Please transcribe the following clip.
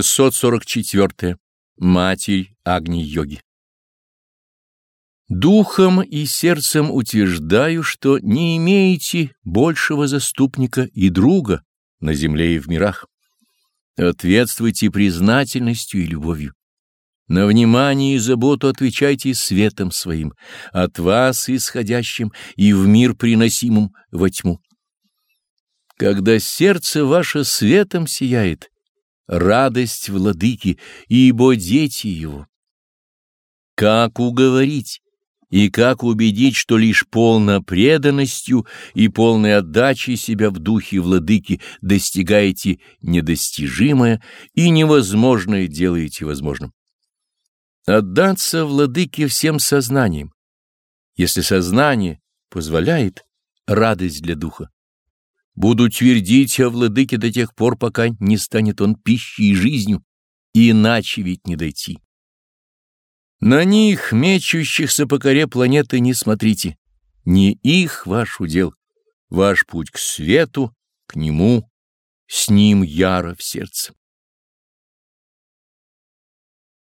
644. Матерь Агни-йоги Духом и сердцем утверждаю, что не имеете большего заступника и друга на земле и в мирах. Ответствуйте признательностью и любовью. На внимание и заботу отвечайте светом своим, от вас исходящим и в мир приносимым во тьму. Когда сердце ваше светом сияет, радость владыки, ибо дети его. Как уговорить и как убедить, что лишь полно преданностью и полной отдачей себя в духе владыки достигаете недостижимое и невозможное делаете возможным? Отдаться владыке всем сознанием, если сознание позволяет, радость для духа. Буду твердить о владыке до тех пор, пока не станет он пищей и жизнью, иначе ведь не дойти. На них, мечущихся по коре планеты, не смотрите. Не их ваш удел, ваш путь к свету, к нему, с ним яро в сердце.